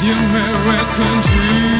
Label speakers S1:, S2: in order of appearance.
S1: the American dream.